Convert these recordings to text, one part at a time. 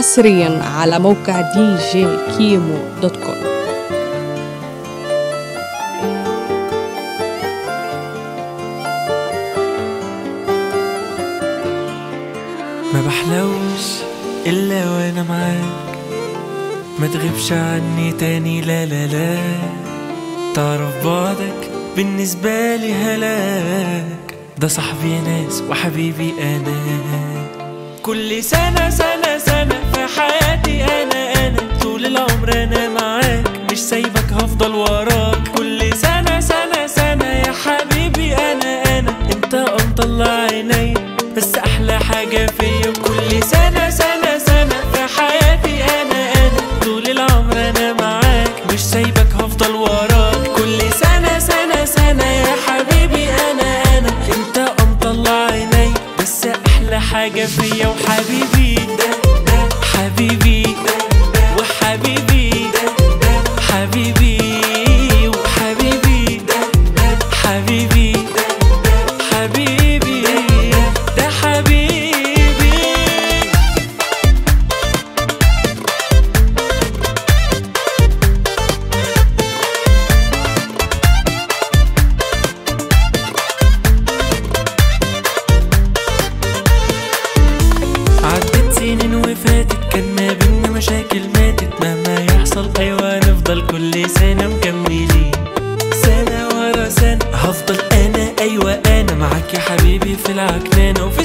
حصريا على موقع دي جي كيمو dot com. ما بحلوش إلا وأنا معاك. ما تغيبش عني تاني لا لا لا. تعرف بعدك بالنسبة لي هلاك. ده صاحبي ناس وحبيبي أنا. كل سنة سنة سنة حياتي أنا أنا طول العمر أنا معاك. مش سايبك هفضل وراك. كل سنة سنة سنة يا حبيبي أنا أنا. أنت مطلع عيني بس أحلى حاجة فيا. كل سنة سنة سنة في حياتي أنا أنا. طول العمر أنا معاك. مش سايبك هفضل وراك. كل سنة سنة سنة يا حبيبي أنا أنا. أنت مطلع عيني بس أحلى حاجة فيا. وحبيبي ده حبيبي وحبيبي حبيبي وحبيبي حبيبي. مشاكل ماتت مهما يحصل. أيوه نفضل كل سنة مكملين. سنة ورا سنة هفضل أنا. أيوه أنا معاك يا حبيبي في العكنانة وفي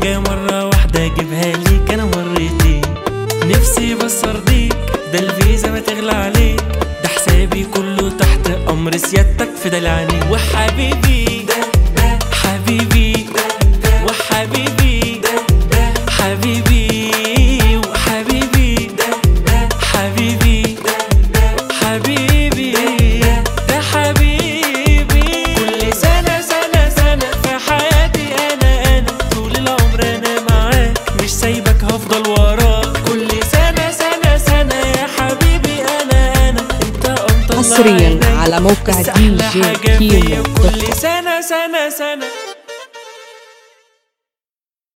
حاجة مرة واحدة أجيبها ليك. أنا مرتين نفسي بس أرضيك ده الفيزا ما تغلى عليك. ده حسابي كله تحت أمر سيادتك في دلعني. وحبيبي حصرياً. على موقع دي جي كيمو كل. سنة سنة سنة